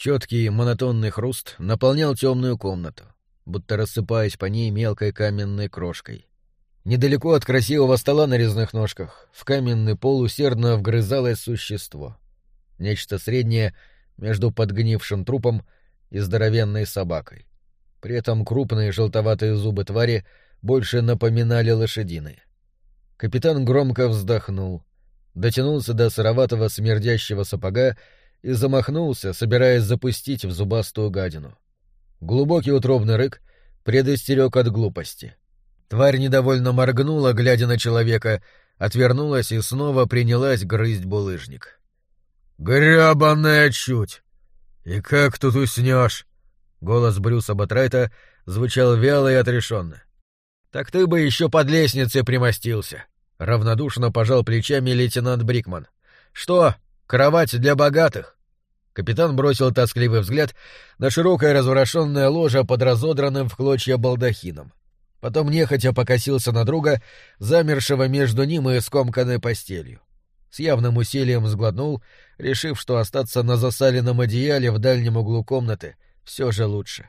Четкий монотонный хруст наполнял темную комнату, будто рассыпаясь по ней мелкой каменной крошкой. Недалеко от красивого стола на резных ножках в каменный пол усердно вгрызалось существо. Нечто среднее между подгнившим трупом и здоровенной собакой. При этом крупные желтоватые зубы твари больше напоминали лошадиные. Капитан громко вздохнул, дотянулся до сыроватого смердящего сапога и замахнулся, собираясь запустить в зубастую гадину. Глубокий утробный рык предостерег от глупости. Тварь недовольно моргнула, глядя на человека, отвернулась и снова принялась грызть булыжник. «Гребаная чуть! И как тут уснешь?» Голос Брюса Батрайта звучал вяло и отрешенно. «Так ты бы еще под лестницей примостился!» — равнодушно пожал плечами лейтенант Брикман. «Что, кровать для богатых?» Капитан бросил тоскливый взгляд на широкое разворошенное ложе под разодранным в клочья балдахином. Потом нехотя покосился на друга, замершего между ним и скомканной постелью. С явным усилием сглотнул, решив, что остаться на засаленном одеяле в дальнем углу комнаты все же лучше.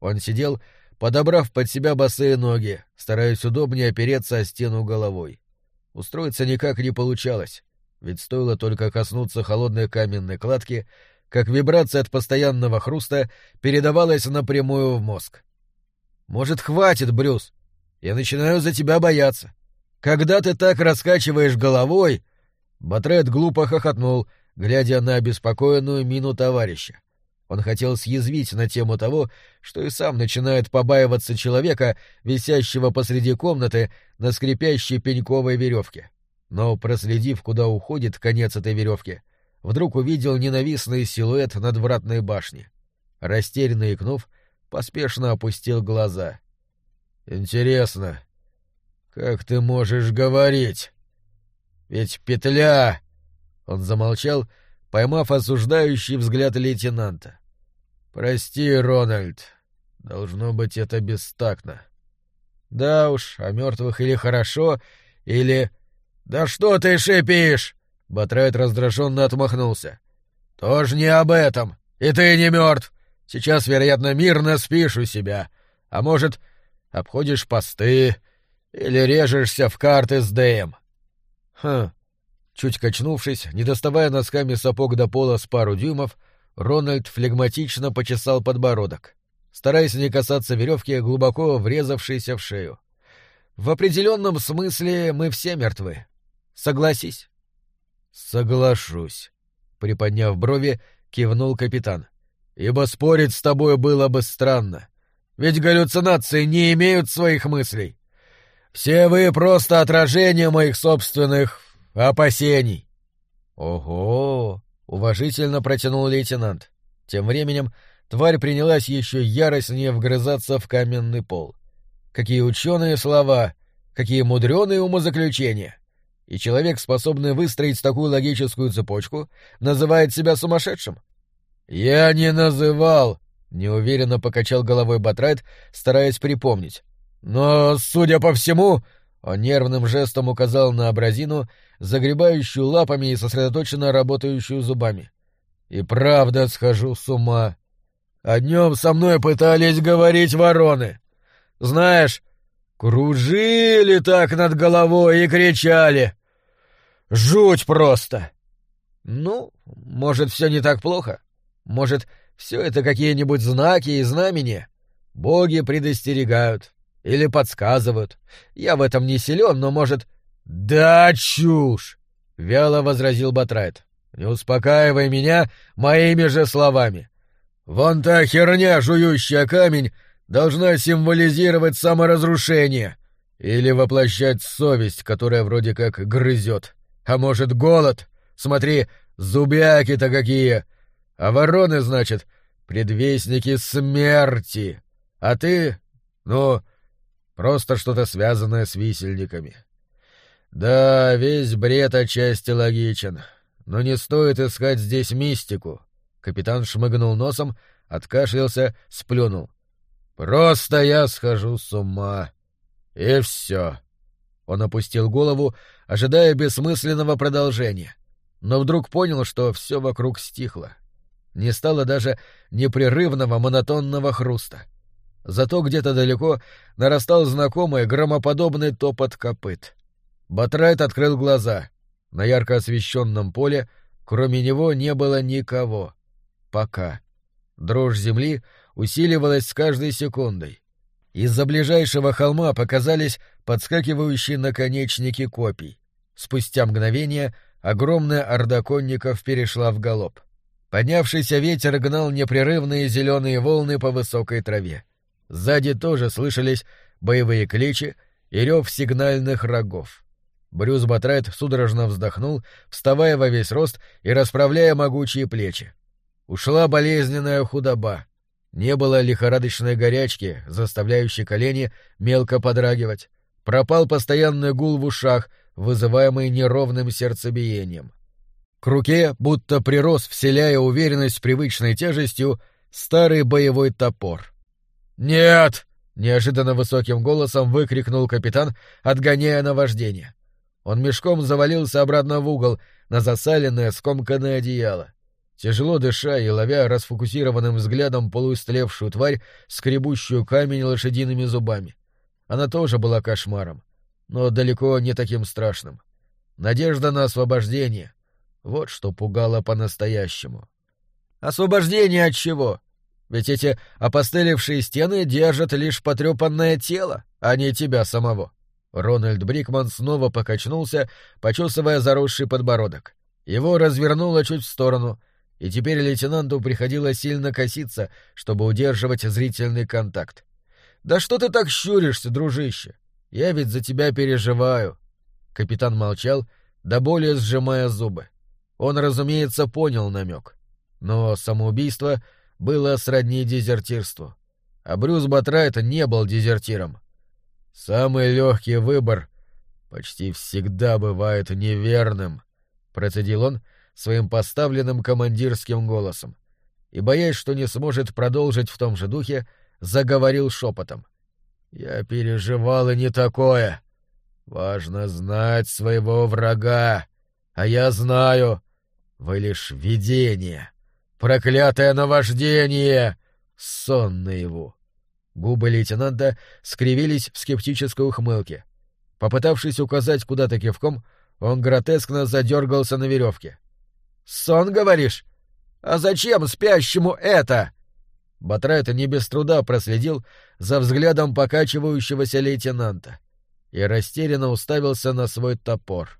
Он сидел, подобрав под себя босые ноги, стараясь удобнее опереться о стену головой. Устроиться никак не получалось, ведь стоило только коснуться холодной каменной кладки, как вибрация от постоянного хруста передавалась напрямую в мозг. «Может, хватит, Брюс? Я начинаю за тебя бояться. Когда ты так раскачиваешь головой...» Батрет глупо хохотнул, глядя на обеспокоенную мину товарища. Он хотел съязвить на тему того, что и сам начинает побаиваться человека, висящего посреди комнаты на скрипящей пеньковой веревке. Но, проследив, куда уходит конец этой веревки, вдруг увидел ненавистный силуэт надвратной башни. Растерянно икнув, поспешно опустил глаза. «Интересно, как ты можешь говорить? Ведь петля...» Он замолчал, — поймав осуждающий взгляд лейтенанта. «Прости, Рональд. Должно быть, это бестактно». «Да уж, о мертвых или хорошо, или...» «Да что ты шипишь?» Батрайт раздраженно отмахнулся. «Тоже не об этом. И ты не мертв. Сейчас, вероятно, мирно спишь у себя. А может, обходишь посты или режешься в карты с Дэем». «Хм, Чуть качнувшись, не доставая носками сапог до пола с пару дюймов, Рональд флегматично почесал подбородок, стараясь не касаться веревки, глубоко врезавшейся в шею. В определенном смысле мы все мертвы. Согласись. Соглашусь. Приподняв брови, кивнул капитан. Ибо спорить с тобой было бы странно. Ведь галлюцинации не имеют своих мыслей. Все вы просто отражение моих собственных опасений. Ого! уважительно протянул лейтенант. Тем временем тварь принялась еще яростнее вгрызаться в каменный пол. Какие ученые слова, какие мудреные умозаключения. И человек, способный выстроить такую логическую цепочку, называет себя сумасшедшим. Я не называл, неуверенно покачал головой Батрайт, стараясь припомнить. Но, судя по всему, он нервным жестом указал на абразину, загребающую лапами и сосредоточенно работающую зубами. «И правда схожу с ума. О днем со мной пытались говорить вороны. Знаешь, кружили так над головой и кричали. Жуть просто!» «Ну, может, все не так плохо? Может, все это какие-нибудь знаки и знамения? Боги предостерегают, или подсказывают. Я в этом не силен, но, может... — Да чушь! — вяло возразил Батрайт. — Не успокаивай меня моими же словами. Вон та херня, жующая камень, должна символизировать саморазрушение или воплощать совесть, которая вроде как грызет. А может, голод? Смотри, зубяки-то какие! А вороны, значит, предвестники смерти. А ты, ну, Просто что-то связанное с висельниками. Да, весь бред отчасти логичен. Но не стоит искать здесь мистику. Капитан шмыгнул носом, откашлялся, сплюнул. Просто я схожу с ума. И все. Он опустил голову, ожидая бессмысленного продолжения. Но вдруг понял, что все вокруг стихло. не стало даже непрерывного монотонного хруста. Зато где-то далеко нарастал знакомый громоподобный топот копыт. Батрайт открыл глаза. На ярко освещенном поле кроме него не было никого. Пока. Дрожь земли усиливалась с каждой секундой. Из-за ближайшего холма показались подскакивающие наконечники копий. Спустя мгновение огромная орда конников перешла в галоп. Поднявшийся ветер гнал непрерывные зеленые волны по высокой траве. Сзади тоже слышались боевые кличи и рев сигнальных рогов. Брюс Батрайт судорожно вздохнул, вставая во весь рост и расправляя могучие плечи. Ушла болезненная худоба. Не было лихорадочной горячки, заставляющей колени мелко подрагивать. Пропал постоянный гул в ушах, вызываемый неровным сердцебиением. К руке, будто прирос, вселяя уверенность привычной тяжестью, старый боевой топор. «Нет!» — неожиданно высоким голосом выкрикнул капитан, отгоняя наваждение. Он мешком завалился обратно в угол, на засаленное, скомканное одеяло. Тяжело дыша и ловя расфокусированным взглядом полуистлевшую тварь, скребущую камень лошадиными зубами. Она тоже была кошмаром, но далеко не таким страшным. Надежда на освобождение — вот что пугало по-настоящему. Освобождение от чего? Ведь эти опостылевшие стены держат лишь потрепанное тело, а не тебя самого. Рональд Брикман снова покачнулся, почесывая заросший подбородок. Его развернуло чуть в сторону, и теперь лейтенанту приходилось сильно коситься, чтобы удерживать зрительный контакт. «Да что ты так щуришься, дружище? Я ведь за тебя переживаю». Капитан молчал, до боли сжимая зубы. Он, разумеется, понял намек. Но самоубийство было сродни дезертирству. А Брюс Батрайт не был дезертиром. Самый легкий выбор почти всегда бывает неверным, процедил он своим поставленным командирским голосом. И, боясь, что не сможет продолжить в том же духе, заговорил шепотом. Я переживал и не такое. Важно знать своего врага, а я знаю. Вы лишь видение. Проклятое наваждение! Сон наяву. Губы лейтенанта скривились в скептической ухмылке. Попытавшись указать куда-то кивком, он гротескно задергался на веревке. «Сон, говоришь? А зачем спящему это?» Батрайт не без труда проследил за взглядом покачивающегося лейтенанта и растерянно уставился на свой топор.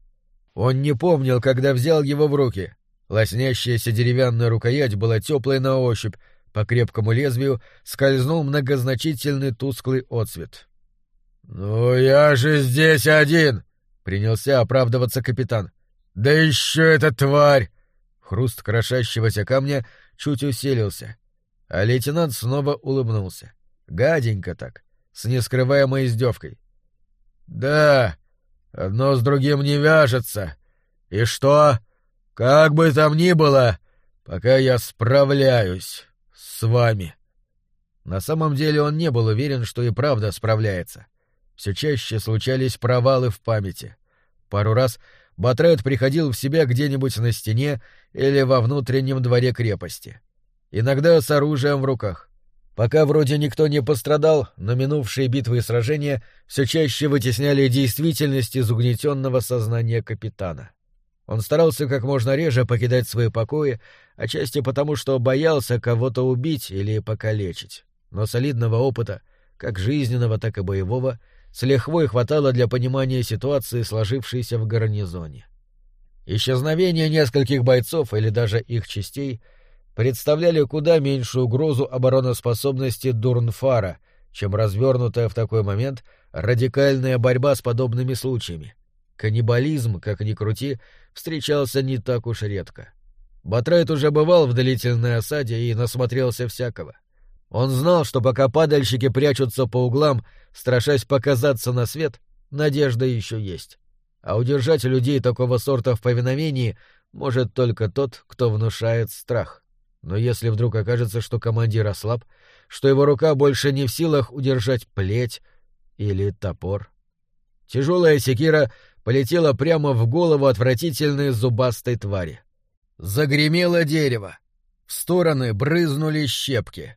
Он не помнил, когда взял его в руки, Лоснящаяся деревянная рукоять была теплой на ощупь, по крепкому лезвию скользнул многозначительный тусклый отсвет. «Ну я же здесь один!» — принялся оправдываться капитан. «Да еще эта тварь!» Хруст крошащегося камня чуть усилился, а лейтенант снова улыбнулся. Гаденько так, с нескрываемой издевкой. «Да, одно с другим не вяжется. И что?» Как бы там ни было, пока я справляюсь с вами. На самом деле он не был уверен, что и правда справляется. Все чаще случались провалы в памяти. Пару раз Батрет приходил в себя где-нибудь на стене или во внутреннем дворе крепости. Иногда с оружием в руках. Пока вроде никто не пострадал, но минувшие битвы и сражения все чаще вытесняли действительность из угнетенного сознания капитана. Он старался как можно реже покидать свои покои, отчасти потому, что боялся кого-то убить или покалечить. Но солидного опыта, как жизненного, так и боевого, с лихвой хватало для понимания ситуации, сложившейся в гарнизоне. Исчезновение нескольких бойцов или даже их частей представляли куда меньшую угрозу обороноспособности Дурнфара, чем развернутая в такой момент радикальная борьба с подобными случаями. Каннибализм, как ни крути, встречался не так уж редко. Батрайт уже бывал в длительной осаде и насмотрелся всякого. Он знал, что пока падальщики прячутся по углам, страшась показаться на свет, надежда еще есть. А удержать людей такого сорта в повиновении может только тот, кто внушает страх. Но если вдруг окажется, что командир ослаб, что его рука больше не в силах удержать плеть или топор... Тяжелая секира полетела прямо в голову отвратительной зубастой твари. Загремело дерево. В стороны брызнули щепки.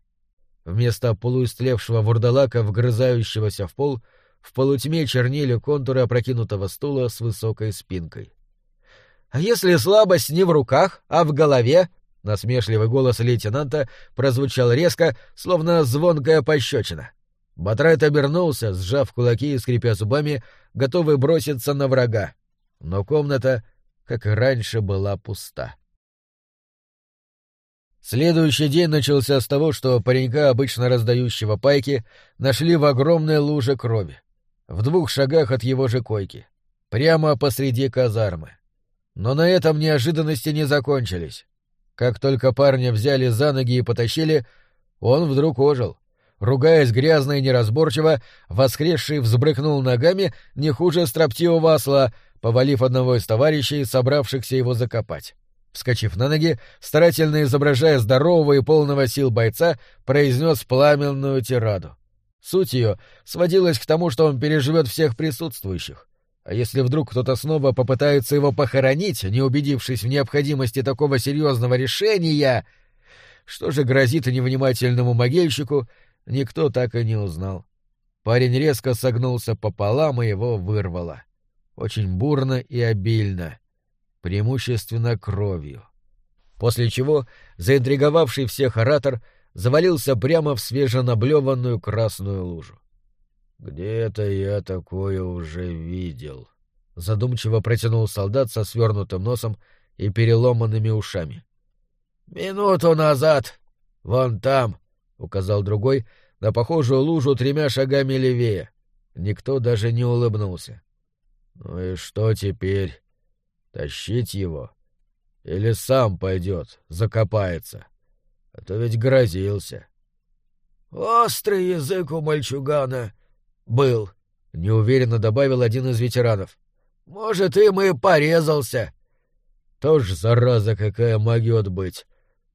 Вместо полуистлевшего вурдалака, вгрызающегося в пол, в полутьме чернили контуры опрокинутого стула с высокой спинкой. — А если слабость не в руках, а в голове? — насмешливый голос лейтенанта прозвучал резко, словно звонкая пощечина. Батрайт обернулся, сжав кулаки и скрипя зубами, готовый броситься на врага. Но комната, как и раньше, была пуста. Следующий день начался с того, что паренька, обычно раздающего пайки, нашли в огромной луже крови, в двух шагах от его же койки, прямо посреди казармы. Но на этом неожиданности не закончились. Как только парня взяли за ноги и потащили, он вдруг ожил. Ругаясь грязно и неразборчиво, воскресший взбрыкнул ногами не хуже строптивого осла, повалив одного из товарищей, собравшихся его закопать. Вскочив на ноги, старательно изображая здорового и полного сил бойца, произнес пламенную тираду. Суть ее сводилась к тому, что он переживет всех присутствующих. А если вдруг кто-то снова попытается его похоронить, не убедившись в необходимости такого серьезного решения, что же грозит невнимательному могильщику, никто так и не узнал. Парень резко согнулся пополам, и его вырвало. Очень бурно и обильно преимущественно кровью. После чего заинтриговавший всех оратор завалился прямо в свеженаблеванную красную лужу. «Где-то я такое уже видел», — задумчиво протянул солдат со свернутым носом и переломанными ушами. «Минуту назад! Вон там!» — указал другой на похожую лужу тремя шагами левее. Никто даже не улыбнулся. «Ну и что теперь?» Тащить его? Или сам пойдет, закопается? А то ведь грозился. — Острый язык у мальчугана был, — неуверенно добавил один из ветеранов. — Может, им и порезался. — Тоже зараза какая могет быть.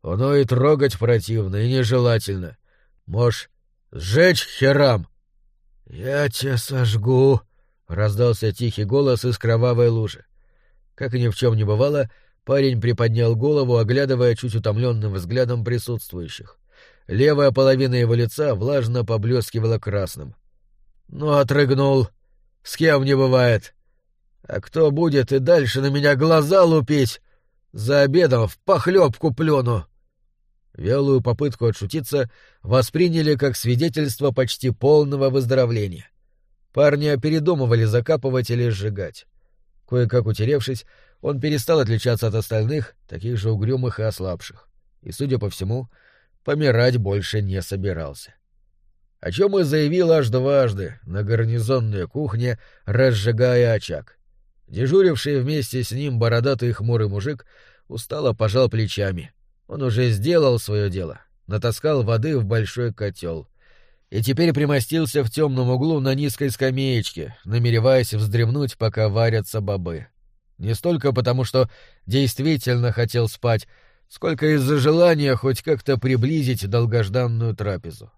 Оно и трогать противно, и нежелательно. Можешь сжечь херам. — Я тебя сожгу, — раздался тихий голос из кровавой лужи. Как и ни в чем не бывало, парень приподнял голову, оглядывая чуть утомленным взглядом присутствующих. Левая половина его лица влажно поблескивала красным. «Ну, отрыгнул. С кем не бывает. А кто будет и дальше на меня глаза лупить? За обедом в похлебку плюну!» Вялую попытку отшутиться восприняли как свидетельство почти полного выздоровления. Парня передумывали закапывать или сжигать. Кое-как утеревшись, он перестал отличаться от остальных, таких же угрюмых и ослабших, и, судя по всему, помирать больше не собирался. О чем и заявил аж дважды на гарнизонной кухне, разжигая очаг. Дежуривший вместе с ним бородатый хмурый мужик устало пожал плечами. Он уже сделал свое дело, натаскал воды в большой котел — и теперь примостился в темном углу на низкой скамеечке, намереваясь вздремнуть, пока варятся бобы. Не столько потому, что действительно хотел спать, сколько из-за желания хоть как-то приблизить долгожданную трапезу.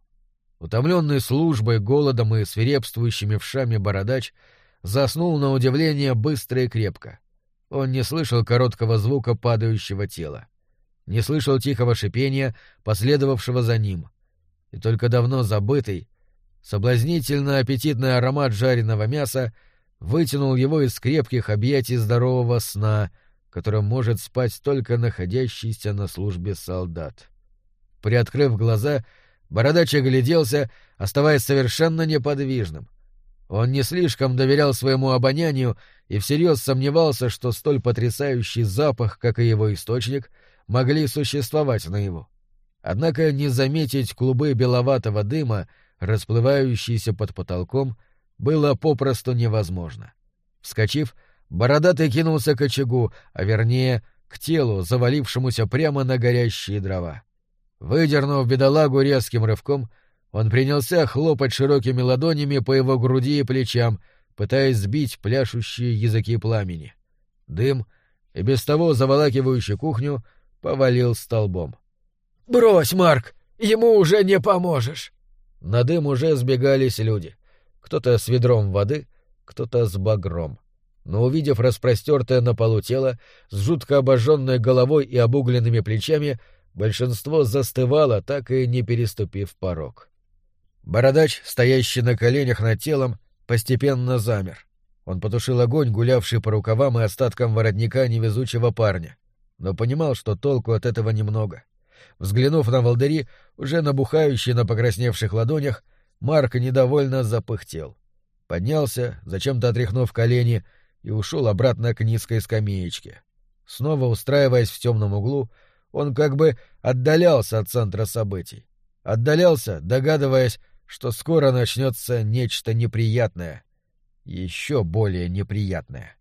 Утомленный службой, голодом и свирепствующими вшами бородач заснул на удивление быстро и крепко. Он не слышал короткого звука падающего тела, не слышал тихого шипения, последовавшего за ним — и только давно забытый, соблазнительно аппетитный аромат жареного мяса вытянул его из крепких объятий здорового сна, которым может спать только находящийся на службе солдат. Приоткрыв глаза, бородач огляделся, оставаясь совершенно неподвижным. Он не слишком доверял своему обонянию и всерьез сомневался, что столь потрясающий запах, как и его источник, могли существовать на его. Однако не заметить клубы беловатого дыма, расплывающиеся под потолком, было попросту невозможно. Вскочив, бородатый кинулся к очагу, а вернее, к телу, завалившемуся прямо на горящие дрова. Выдернув бедолагу резким рывком, он принялся хлопать широкими ладонями по его груди и плечам, пытаясь сбить пляшущие языки пламени. Дым, и без того заволакивающий кухню, повалил столбом. «Брось, Марк, ему уже не поможешь!» На дым уже сбегались люди. Кто-то с ведром воды, кто-то с багром. Но увидев распростертое на полу тело, с жутко обожженной головой и обугленными плечами, большинство застывало, так и не переступив порог. Бородач, стоящий на коленях над телом, постепенно замер. Он потушил огонь, гулявший по рукавам и остаткам воротника невезучего парня, но понимал, что толку от этого немного. Взглянув на волдыри, уже набухающие на покрасневших ладонях, Марк недовольно запыхтел. Поднялся, зачем-то отряхнув колени, и ушел обратно к низкой скамеечке. Снова устраиваясь в темном углу, он как бы отдалялся от центра событий. Отдалялся, догадываясь, что скоро начнется нечто неприятное. Еще более неприятное.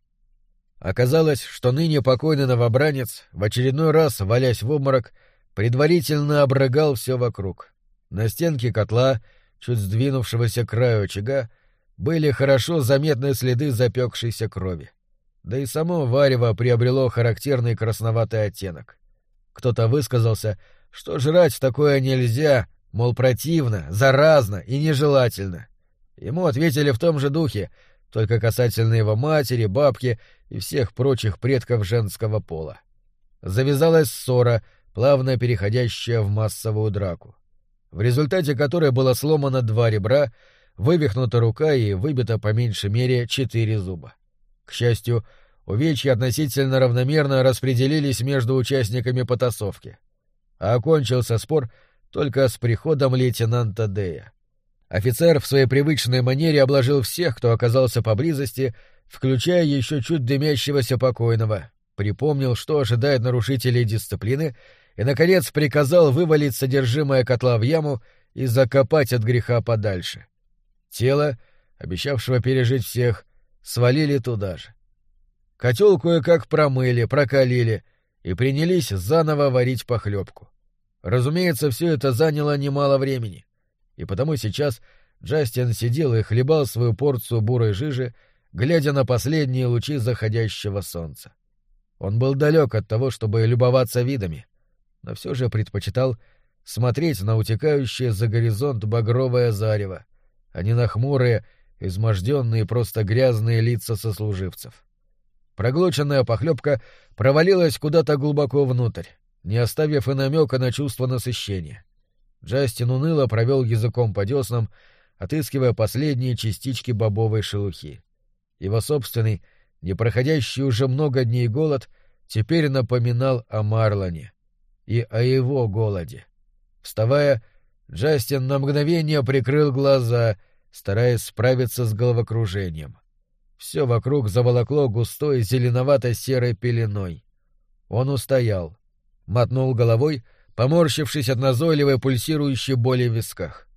Оказалось, что ныне покойный новобранец, в очередной раз, валясь в обморок, предварительно обрыгал все вокруг. На стенке котла, чуть сдвинувшегося краю очага, были хорошо заметны следы запекшейся крови. Да и само варево приобрело характерный красноватый оттенок. Кто-то высказался, что жрать такое нельзя, мол, противно, заразно и нежелательно. Ему ответили в том же духе, только касательно его матери, бабки и всех прочих предков женского пола. Завязалась ссора, плавно переходящая в массовую драку, в результате которой было сломано два ребра, вывихнута рука и выбито по меньшей мере четыре зуба. К счастью, увечья относительно равномерно распределились между участниками потасовки. А окончился спор — только с приходом лейтенанта Дея. Офицер в своей привычной манере обложил всех, кто оказался поблизости, включая еще чуть дымящегося покойного, припомнил, что ожидает нарушителей дисциплины, и, наконец, приказал вывалить содержимое котла в яму и закопать от греха подальше. Тело, обещавшего пережить всех, свалили туда же. Котел кое-как промыли, прокалили и принялись заново варить похлебку. Разумеется, все это заняло немало времени, и потому сейчас Джастин сидел и хлебал свою порцию бурой жижи, глядя на последние лучи заходящего солнца. Он был далек от того, чтобы любоваться видами, но все же предпочитал смотреть на утекающее за горизонт багровое зарево, а не на хмурые, изможденные, просто грязные лица сослуживцев. Проглоченная похлебка провалилась куда-то глубоко внутрь, не оставив и намека на чувство насыщения. Джастин уныло провел языком по деснам, отыскивая последние частички бобовой шелухи. Его собственный, не проходящий уже много дней голод, теперь напоминал о Марлоне и о его голоде. Вставая, Джастин на мгновение прикрыл глаза, стараясь справиться с головокружением. Все вокруг заволокло густой зеленовато-серой пеленой. Он устоял мотнул головой, поморщившись от назойливой пульсирующей боли в висках,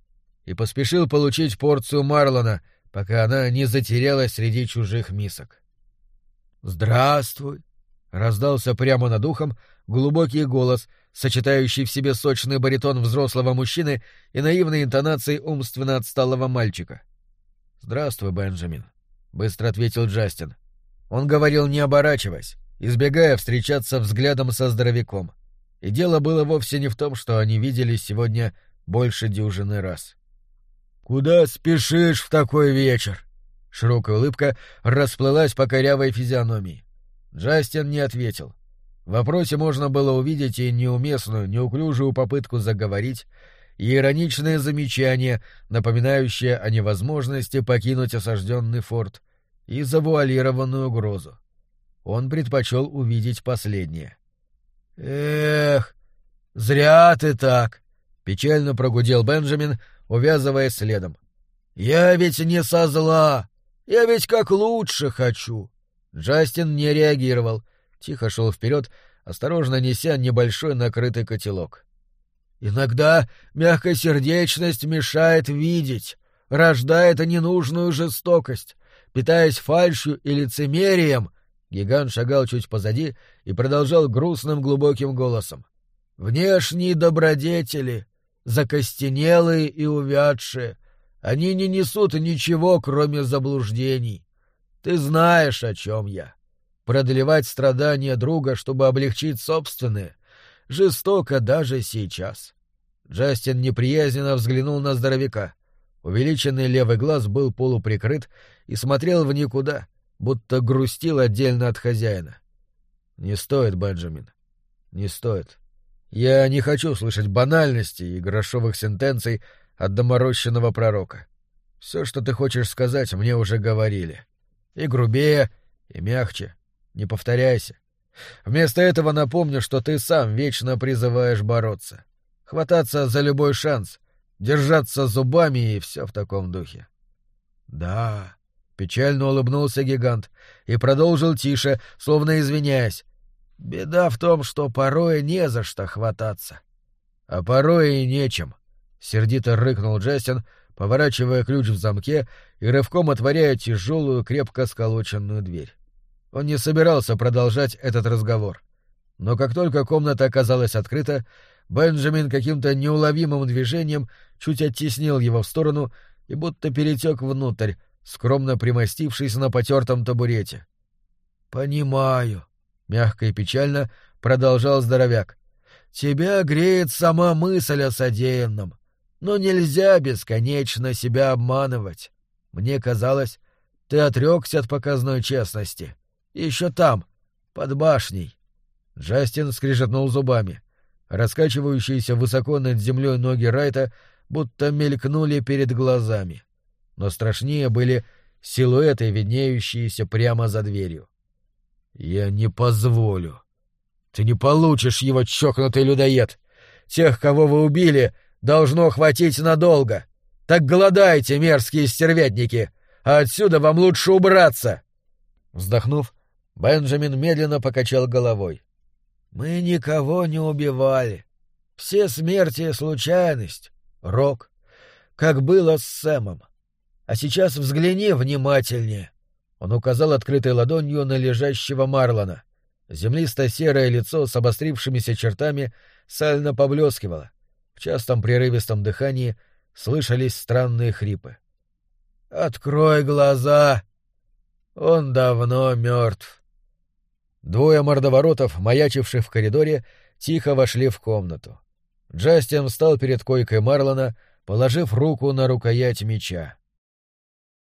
и поспешил получить порцию Марлона, пока она не затерялась среди чужих мисок. «Здравствуй!» — раздался прямо над ухом глубокий голос, сочетающий в себе сочный баритон взрослого мужчины и наивные интонации умственно отсталого мальчика. «Здравствуй, Бенджамин», — быстро ответил Джастин. Он говорил, не оборачиваясь, избегая встречаться взглядом со здоровяком. И дело было вовсе не в том, что они виделись сегодня больше дюжины раз. «Куда спешишь в такой вечер?» Широкая улыбка расплылась по корявой физиономии. Джастин не ответил. В вопросе можно было увидеть и неуместную, неуклюжую попытку заговорить, и ироничное замечание, напоминающее о невозможности покинуть осажденный форт, и завуалированную угрозу. Он предпочел увидеть последнее. «Эх, зря ты так!» — печально прогудел Бенджамин, увязывая следом. «Я ведь не со зла! Я ведь как лучше хочу!» Джастин не реагировал, тихо шел вперед, осторожно неся небольшой накрытый котелок. «Иногда мягкосердечность мешает видеть, рождает ненужную жестокость. Питаясь фальшью и лицемерием, Гигант шагал чуть позади и продолжал грустным глубоким голосом. «Внешние добродетели, закостенелые и увядшие, они не несут ничего, кроме заблуждений. Ты знаешь, о чем я. Продлевать страдания друга, чтобы облегчить собственные, жестоко даже сейчас». Джастин неприязненно взглянул на здоровяка. Увеличенный левый глаз был полуприкрыт и смотрел в никуда — будто грустил отдельно от хозяина. «Не стоит, Бенджамин. Не стоит. Я не хочу слышать банальностей и грошовых сентенций от доморощенного пророка. Все, что ты хочешь сказать, мне уже говорили. И грубее, и мягче. Не повторяйся. Вместо этого напомню, что ты сам вечно призываешь бороться. Хвататься за любой шанс, держаться зубами и все в таком духе. Да, печально улыбнулся гигант и продолжил тише, словно извиняясь. Беда в том, что порой не за что хвататься. А порой и нечем. Сердито рыкнул Джастин, поворачивая ключ в замке и рывком отворяя тяжелую, крепко сколоченную дверь. Он не собирался продолжать этот разговор. Но как только комната оказалась открыта, Бенджамин каким-то неуловимым движением чуть оттеснил его в сторону и будто перетек внутрь, скромно примостившись на потертом табурете. «Понимаю», — мягко и печально продолжал здоровяк. «Тебя греет сама мысль о содеянном. Но нельзя бесконечно себя обманывать. Мне казалось, ты отрекся от показной честности. Еще там, под башней. Джастин скрижетнул зубами. Раскачивающиеся высоко над землей ноги Райта будто мелькнули перед глазами. Но страшнее были силуэты, виднеющиеся прямо за дверью. «Я не позволю. Ты не получишь его, чокнутый людоед. Тех, кого вы убили, должно хватить надолго. Так голодайте, мерзкие стервятники, а отсюда вам лучше убраться!» Вздохнув, Бенджамин медленно покачал головой. «Мы никого не убивали. Все смерти — случайность, Рок. Как было с Сэмом. А сейчас взгляни внимательнее». Он указал открытой ладонью на лежащего Марлона. Землисто-серое лицо с обострившимися чертами сально поблескивало. В частом прерывистом дыхании слышались странные хрипы. «Открой глаза! Он давно мертв. Двое мордоворотов, маячивших в коридоре, тихо вошли в комнату. Джастин встал перед койкой Марлона, положив руку на рукоять меча.